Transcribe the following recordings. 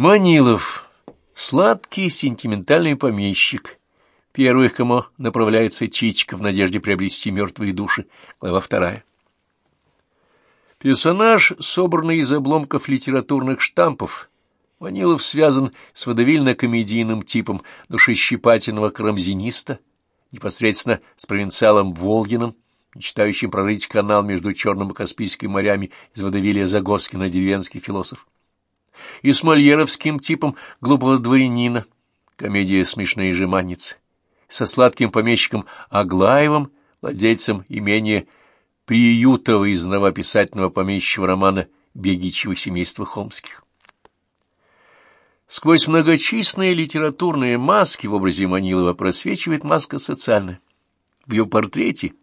Манилов. Сладкий сентиментальный помещик. Первый, к кому направляется Чичка в надежде приобрести мертвые души. Глава вторая. Персонаж, собранный из обломков литературных штампов, Манилов связан с водовильно-комедийным типом душещипательного карамзиниста, непосредственно с провинциалом Волгиным, мечтающим прорыть канал между Черным и Каспийским морями из водовилия Загоскина, деревенский философ и с мольеровским типом глупого дворянина, комедия «Смешные жеманницы», со сладким помещиком Аглаевым, владельцем имения Приютова из новописательного помещичьего романа «Бегичьего семейства Холмских». Сквозь многочисленные литературные маски в образе Манилова просвечивает маска социальная. В ее портрете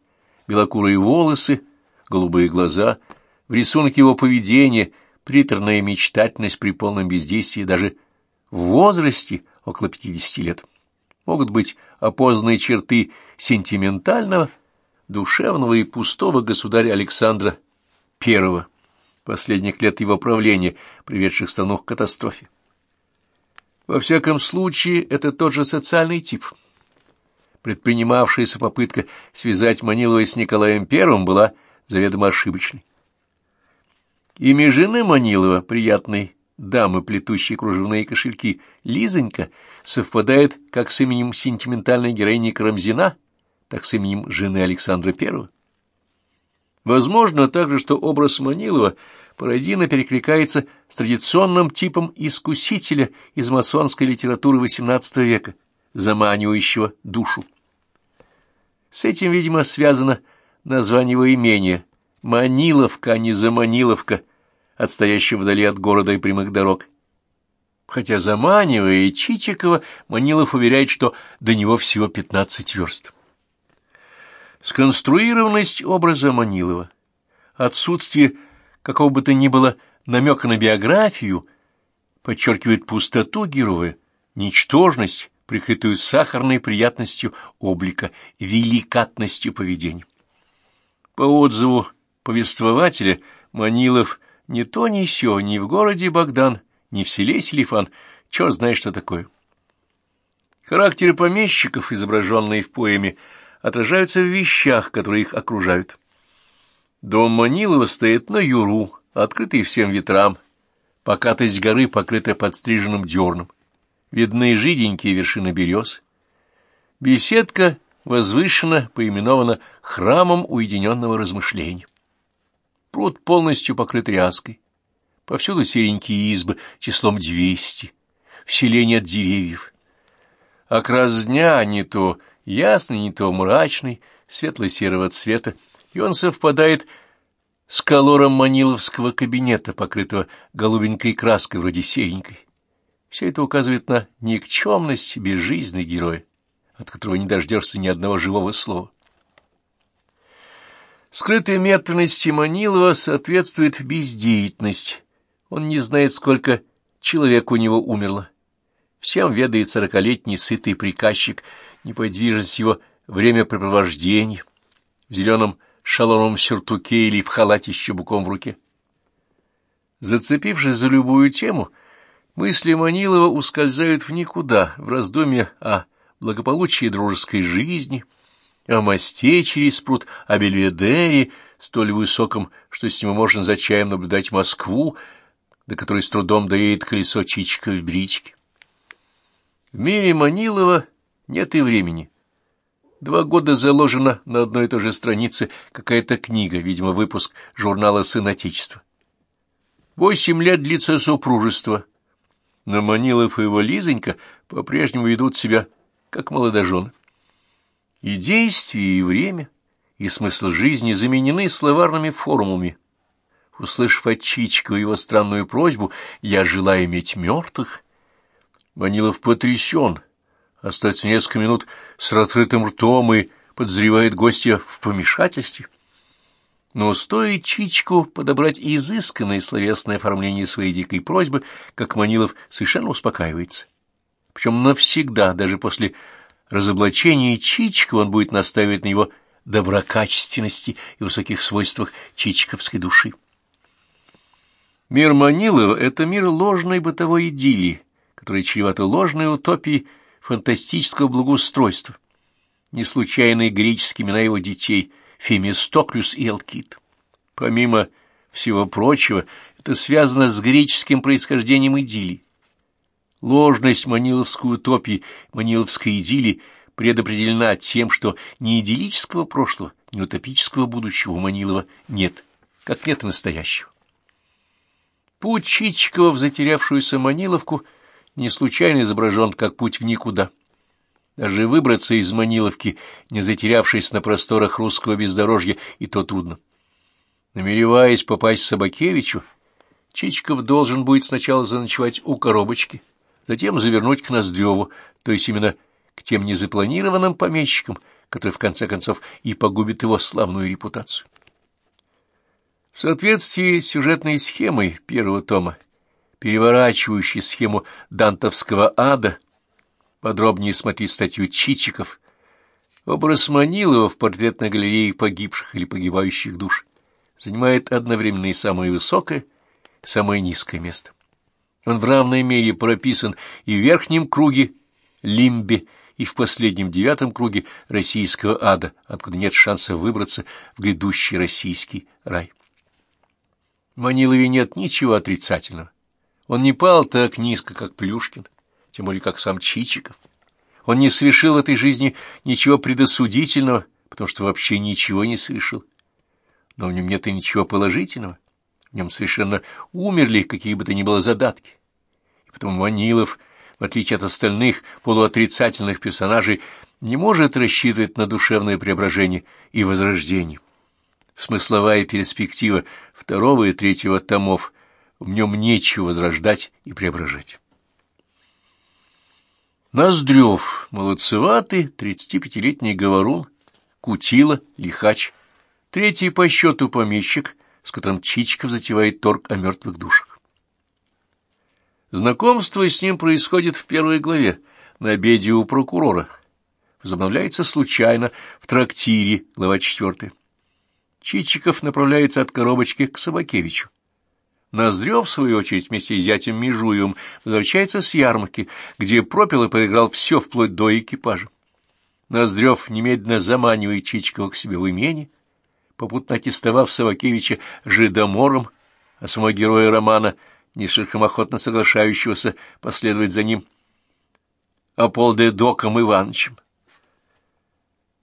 белокурые волосы, голубые глаза, в рисунке его поведения – приторная мечтательность при полном бездействии даже в возрасте около 50 лет. Могут быть опознанные черты сентиментального, душевного и пустого государя Александра I, последних лет его правления, приведших страну к катастрофе. Во всяком случае, это тот же социальный тип. Предпринимавшаяся попытка связать Манилова с Николаем I была заведомо ошибочной. Имя жены Манилова, приятной дамы, плетущей кружевные кошельки, Лизонька, совпадает как с именем сентиментальной героини Карамзина, так с именем жены Александра I. Возможно также, что образ Манилова пародийно перекликается с традиционным типом искусителя из масонской литературы XVIII века, заманивающего душу. С этим, видимо, связано название его имения Маниловка, а не Заманиловка, отстоящая вдали от города и прямых дорог. Хотя заманивая Чичикова, Манилов уверяет, что до него всего пятнадцать верст. Сконструированность образа Манилова, отсутствие какого бы то ни было намека на биографию, подчеркивает пустоту героя, ничтожность, прикрытую сахарной приятностью облика, великатностью поведения. По отзыву повествователя Манилов ни то ни сё, ни в городе Богдан, ни в селе Селифан, черт знает, что такое. Характеры помещиков, изображенные в поэме, отражаются в вещах, которые их окружают. Дом Манилова стоит на юру, открытый всем ветрам, покатость горы покрыта подстриженным дерном. Видны жиденькие вершины берез. Беседка возвышена, поименована храмом уединенного размышления. Пруд полностью покрыт ряской. Повсюду серенькие избы числом двести. В селе нет деревьев. Окрас дня не то ясный, не то мрачный, светло-серого цвета, и он совпадает с колором маниловского кабинета, покрытого голубенькой краской вроде серенькой. Все это указывает на никчемность безжизненной героя, от которого не дождешься ни одного живого слова. Скрытой мертвенности Манилова соответствует бездеятельность. Он не знает, сколько человек у него умерло. Всем ведает сорокалетний сытый приказчик, неподвижность его времяпрепровождения, в зеленом шалоновом сюртуке или в халате с чубуком в руке. Зацепившись за любую тему, мысли Манилова ускользают в никуда, в раздумья о благополучии дружеской жизни — о мосте через пруд, о Бельведере, столь высоком, что с него можно за чаем наблюдать Москву, до которой с трудом доедет колесо Чичика в бричке. В мире Манилова нет и времени. Два года заложена на одной и той же странице какая-то книга, видимо, выпуск журнала «Сын Отечества». Восемь лет длится супружество, но Манилов и его Лизонька по-прежнему ведут себя как молодожены. И действие, и время, и смысл жизни заменены словарными формулами. Услышав от Чичикова его странную просьбу «Я желаю иметь мертвых», Ванилов потрясен, остается несколько минут с открытым ртом и подозревает гостя в помешательстве. Но стоит Чичку подобрать изысканное словесное оформление своей дикой просьбы, как Манилов совершенно успокаивается. Причем навсегда, даже после разоблачении Чичикова он будет настаивать на его доброкачественности и высоких свойствах чичиковской души. Мир Манилова — это мир ложной бытовой идиллии, который чревато ложной утопией фантастического благоустройства. Не случайные греческие имена его детей — Фемистоклюс и Алкит. Помимо всего прочего, это связано с греческим происхождением идиллии. Ложность маниловской утопии, маниловской идиллии предопределена тем, что ни идиллического прошлого, ни утопического будущего у Манилова нет, как нет настоящего. Путь Чичикова в затерявшуюся Маниловку не случайно изображен как путь в никуда. Даже выбраться из Маниловки, не затерявшись на просторах русского бездорожья, и то трудно. Намереваясь попасть к Собакевичу, Чичиков должен будет сначала заночевать у коробочки, затем завернуть к Ноздреву, то есть именно к тем незапланированным помещикам, которые в конце концов и погубят его славную репутацию. В соответствии с сюжетной схемой первого тома, переворачивающей схему дантовского ада, подробнее смотри статью Чичиков, образ Манилова в портретной галерее погибших или погибающих душ занимает одновременно и самое высокое, и самое низкое место. Он в равной мере прописан и в верхнем круге, лимбе, и в последнем девятом круге российского ада, откуда нет шанса выбраться в грядущий российский рай. В Манилове нет ничего отрицательного. Он не пал так низко, как Плюшкин, тем более как сам Чичиков. Он не совершил в этой жизни ничего предосудительного, потому что вообще ничего не совершил. Но в нем нет и ничего положительного. В нем совершенно умерли какие бы то ни было задатки. Потому Манилов в отличие от остальных полуотрицательных персонажей, не может рассчитывать на душевное преображение и возрождение. Смысловая перспектива второго и третьего томов, в нем нечего возрождать и преображать. Ноздрев, молодцеватый, 35-летний говорун, кутила, лихач, третий по счету помещик, с которым Чичиков затевает торг о мертвых душах. Знакомство с ним происходит в первой главе, на обеде у прокурора. Возобновляется случайно в трактире, глава четвертая. Чичиков направляется от коробочки к Собакевичу. Ноздрев, в свою очередь, вместе с зятем Межуевым возвращается с ярмарки, где пропил и проиграл все вплоть до экипажа. Ноздрев немедленно заманивает Чичикова к себе в имени, попутно аттестовав Собакевича жидомором, а самого героя романа — не слишком охотно соглашающегося последовать за ним, Аполдедоком Ивановичем.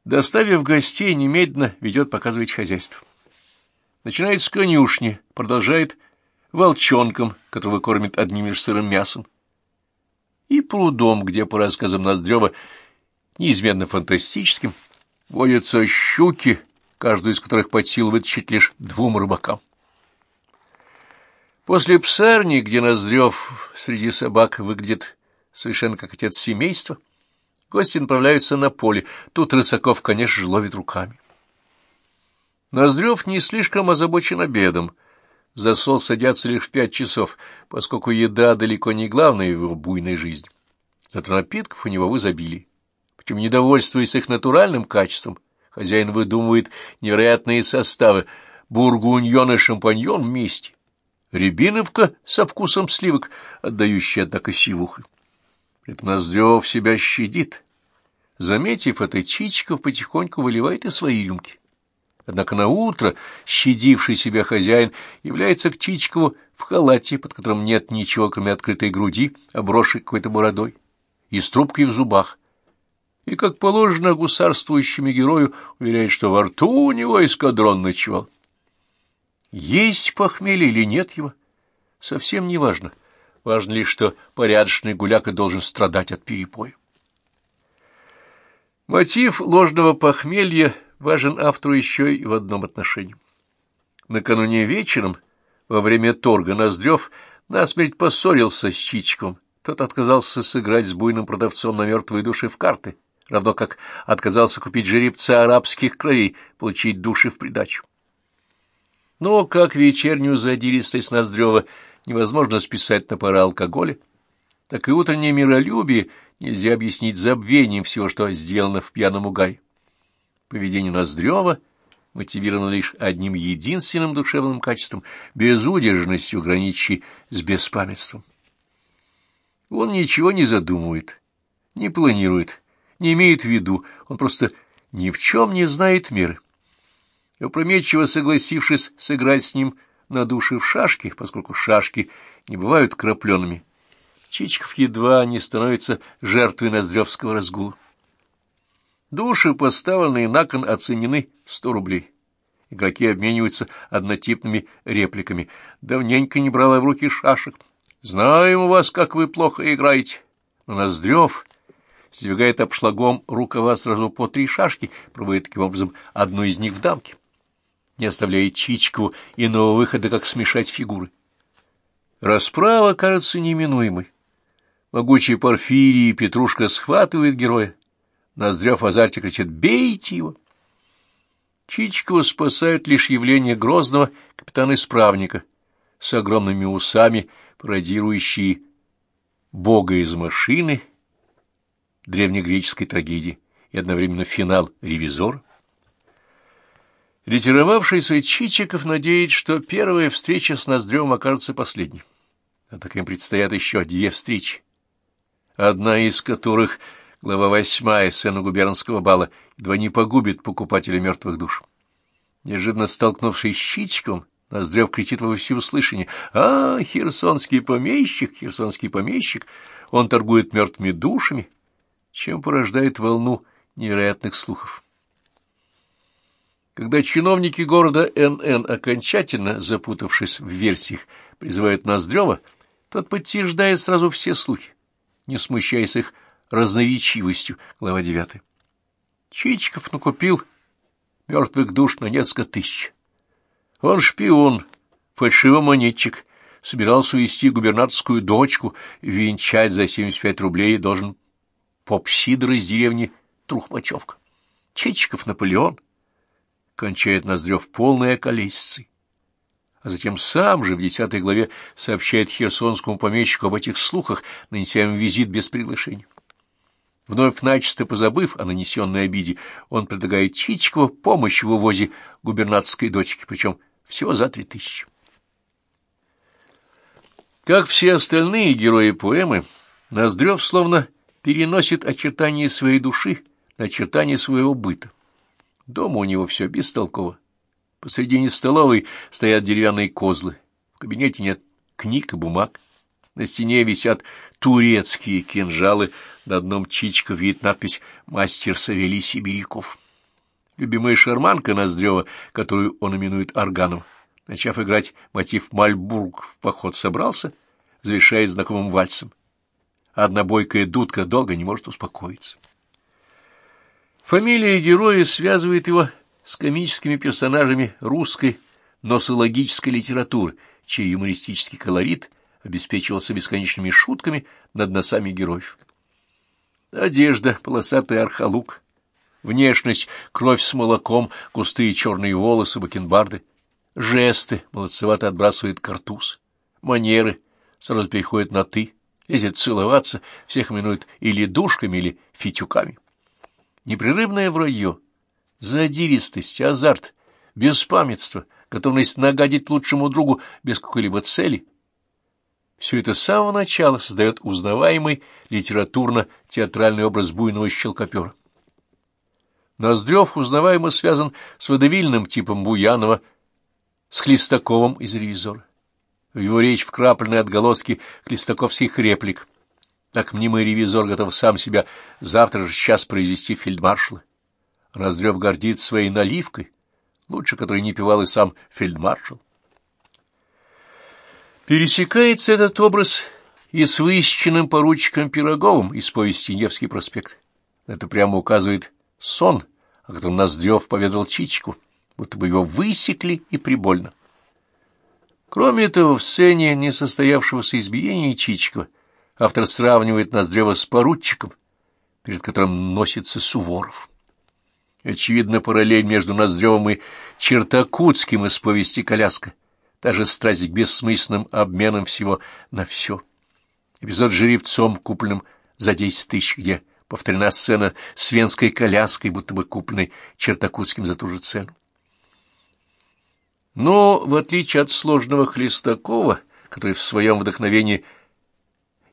Доставив гостей, немедленно ведет показывать хозяйство. Начинает с конюшни, продолжает волчонком, которого кормит одним лишь сырым мясом, и прудом, где, по рассказам Ноздрева, неизменно фантастическим, водятся щуки, каждую из которых под силу вытащить лишь двум рыбакам. После псарни, где Ноздрев среди собак выглядит совершенно как отец семейства, гости направляются на поле. Тут Рысаков, конечно же, ловит руками. Ноздрев не слишком озабочен обедом. За сол садятся лишь в пять часов, поскольку еда далеко не главная в его буйной жизни. Зато напитков у него в изобилии. Причем, недовольствуясь их натуральным качеством, хозяин выдумывает невероятные составы бургуньон и шампаньон вместе рябиновка со вкусом сливок, отдающая, однако, сивухой. Это Ноздрев себя щадит. Заметив это, Чичиков потихоньку выливает из своей рюмки. Однако на утро щадивший себя хозяин является к Чичикову в халате, под которым нет ничего, кроме открытой груди, обросшей какой-то бородой, и с трубкой в зубах. И, как положено гусарствующему герою, уверяет, что во рту у него эскадрон ночевал. Есть похмелье или нет его, совсем не важно. Важно лишь, что порядочный гуляка должен страдать от перепоя. Мотив ложного похмелья важен автору еще и в одном отношении. Накануне вечером, во время торга Ноздрев, насмерть поссорился с Чичиком. Тот отказался сыграть с буйным продавцом на мертвые души в карты, равно как отказался купить жеребца арабских кровей, получить души в придачу. Но как вечернюю задиристость Ноздрева невозможно списать на пора алкоголя, так и утреннее миролюбие нельзя объяснить забвением всего, что сделано в пьяном угаре. Поведение Ноздрева мотивирована лишь одним единственным душевным качеством — безудержностью, граничащей с беспамятством. Он ничего не задумывает, не планирует, не имеет в виду, он просто ни в чем не знает меры. Опрометчиво согласившись сыграть с ним на душе в шашки, поскольку шашки не бывают крапленными, Чичков едва не становится жертвой ноздревского разгула. Души, поставленные на кон, оценены сто рублей. Игроки обмениваются однотипными репликами. Давненько не брала в руки шашек. Знаем у вас, как вы плохо играете. Но Ноздрев сдвигает обшлагом рукава сразу по три шашки, проводит таким образом одну из них в дамке, не оставляя Чичкову иного выхода, как смешать фигуры. Расправа кажется неминуемой. Могучий Порфирий и Петрушка схватывает героя. Ноздрев в азарте кричит «Бейте его!». Чичикова спасают лишь явление грозного капитана-исправника с огромными усами, пародирующие бога из машины древнегреческой трагедии и одновременно финал «Ревизор». Ретировавшийся Чичиков надеется, что первая встреча с Ноздревым окажется последней. А так им предстоят еще две встречи одна из которых, глава восьмая сцена губернского бала, едва не погубит покупателя мертвых душ. Неожиданно столкнувшись с Щичком, Ноздрев кричит во всеуслышание «А, херсонский помещик, херсонский помещик! Он торгует мертвыми душами!» чем порождает волну невероятных слухов. Когда чиновники города НН, окончательно запутавшись в версиях, призывают Ноздрева, тот подтверждает сразу все слухи не смущаясь их разноречивостью. Глава девятая. Чичиков накупил мертвых душ на несколько тысяч. Он шпион, фальшивомонетчик, собирался увести губернаторскую дочку, венчать за 75 рублей должен поп-сидор из деревни Трухмачевка. Чичиков Наполеон кончает Ноздрев полной околесицей а затем сам же в десятой главе сообщает херсонскому помещику об этих слухах, нанеся им визит без приглашения. Вновь начисто позабыв о нанесенной обиде, он предлагает Чичикову помощь в увозе губернаторской дочки, причем всего за три тысячи. Как все остальные герои поэмы, Ноздрев словно переносит очертания своей души на очертания своего быта. Дома у него все бестолково. Посредине столовой стоят деревянные козлы. В кабинете нет книг и бумаг. На стене висят турецкие кинжалы. На одном чичка видит надпись «Мастер Савелий Сибиряков». Любимая шарманка Ноздрева, которую он именует органом, начав играть мотив «Мальбург» в поход собрался, завершая знакомым вальсом. Одна бойкая дудка долго не может успокоиться. Фамилия героя связывает его с комическими персонажами русской носологической литературы, чей юмористический колорит обеспечивался бесконечными шутками над носами героев. Одежда, полосатый архалук, внешность, кровь с молоком, густые черные волосы, бакенбарды, жесты, молодцевато отбрасывает картуз, манеры, сразу переходит на «ты», лезет целоваться, всех минует или душками, или фитюками. Непрерывное вранье, задиристость, азарт, беспамятство, готовность нагадить лучшему другу без какой-либо цели. Все это с самого начала создает узнаваемый литературно-театральный образ буйного щелкопера. Ноздрев узнаваемо связан с водовильным типом Буянова, с Хлестаковым из «Ревизора». В его речь вкраплены отголоски хлестаковских реплик. Так мнимый ревизор готов сам себя завтра же час произвести фельдмаршала. Раздрев гордит своей наливкой, лучше которой не пивал и сам фельдмаршал. Пересекается этот образ и с выищенным поручиком Пироговым из повести «Невский проспект». Это прямо указывает сон, о котором Ноздрев поведал Чичику, будто бы его высекли и прибольно. Кроме этого, в сцене несостоявшегося избиения Чичикова автор сравнивает Ноздрева с поручиком, перед которым носится Суворов. Очевидно, параллель между Ноздревым и Чертакутским из повести «Коляска». Та же страсть к бессмысленным обменам всего на все. Эпизод с жеребцом, купленным за десять тысяч, где повторена сцена с венской коляской, будто бы купленной Чертакутским за ту же цену. Но, в отличие от сложного Хлестакова, который в своем вдохновении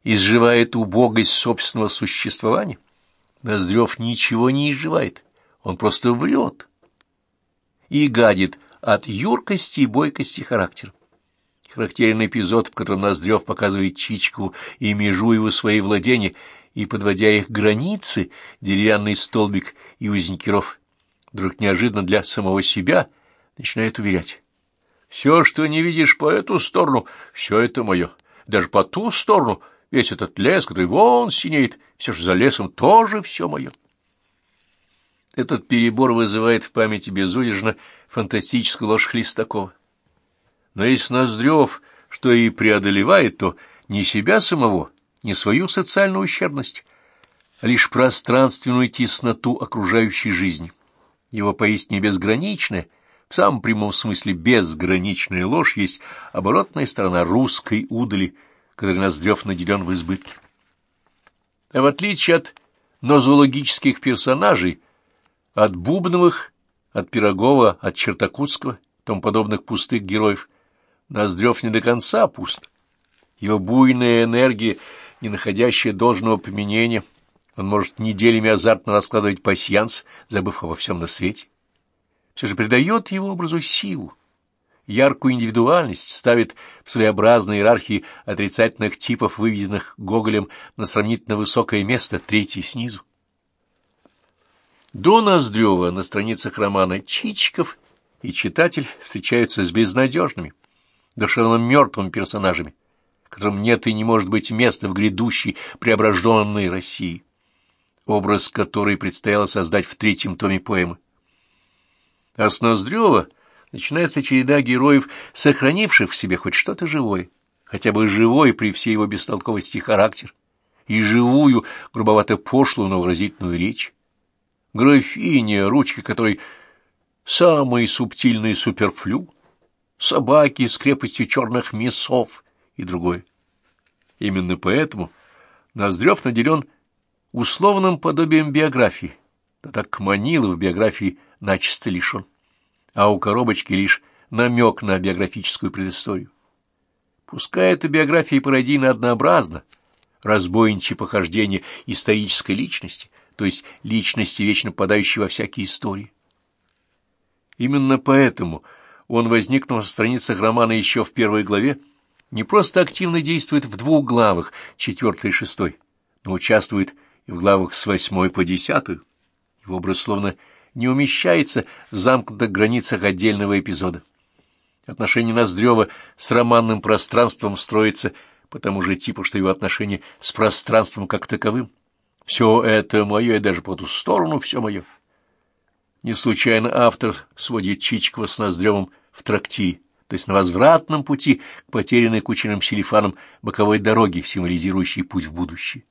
изживает убогость собственного существования, Ноздрев ничего не изживает, он просто врет и гадит от юркости и бойкости характера. Характерный эпизод, в котором Ноздрев показывает Чичку и Межуеву свои владения, и, подводя их границы, деревянный столбик и узникиров, вдруг неожиданно для самого себя начинает уверять. «Все, что не видишь по эту сторону, все это мое. Даже по ту сторону, весь этот лес, который вон синеет, все же за лесом тоже все мое». Этот перебор вызывает в памяти безудержно фантастическую ложь Хлестакова. Но если Ноздрев что и преодолевает, то не себя самого, не свою социальную ущербность, а лишь пространственную тесноту окружающей жизни. Его поистине безграничная, в самом прямом смысле безграничная ложь есть оборотная сторона русской удали, которой Ноздрев наделен в избытке. А в отличие от нозологических персонажей, от Бубновых, от Пирогова, от Чертакутского, тому подобных пустых героев, Ноздрев не до конца пуст. Его буйная энергия, не находящая должного применения, он может неделями азартно раскладывать пасьянс, забыв обо всем на свете. Все же придает его образу силу, яркую индивидуальность, ставит в своеобразной иерархии отрицательных типов, выведенных Гоголем на сравнительно высокое место, третий снизу. До Ноздрева на страницах романа Чичиков и читатель встречаются с безнадежными, душевно мертвыми персонажами, которым нет и не может быть места в грядущей преображенной России, образ которой предстояло создать в третьем томе поэмы. А с Ноздрева начинается череда героев, сохранивших в себе хоть что-то живое, хотя бы живой при всей его бестолковости характер, и живую, грубовато пошлую, но выразительную речь графиня, ручки которой самый субтильный суперфлю, собаки с крепостью черных мясов и другое. Именно поэтому Ноздрев наделен условным подобием биографии, да так Манилов биографии начисто лишен, а у коробочки лишь намек на биографическую предысторию. Пускай эта биография пародийно однообразна, разбойничье похождение исторической личности — то есть личности, вечно подающей во всякие истории. Именно поэтому он, возникнув на страницах романа еще в первой главе, не просто активно действует в двух главах, четвертой и шестой, но участвует и в главах с восьмой по десятую. Его образ словно не умещается в замкнутых границах отдельного эпизода. Отношение Ноздрева с романным пространством строится по тому же типу, что его отношение с пространством как таковым. Все это мое, и даже по ту сторону все мое. Не случайно автор сводит Чичкова с Ноздревым в трактире, то есть на возвратном пути к потерянной кучерным селифаном боковой дороги, символизирующей путь в будущее.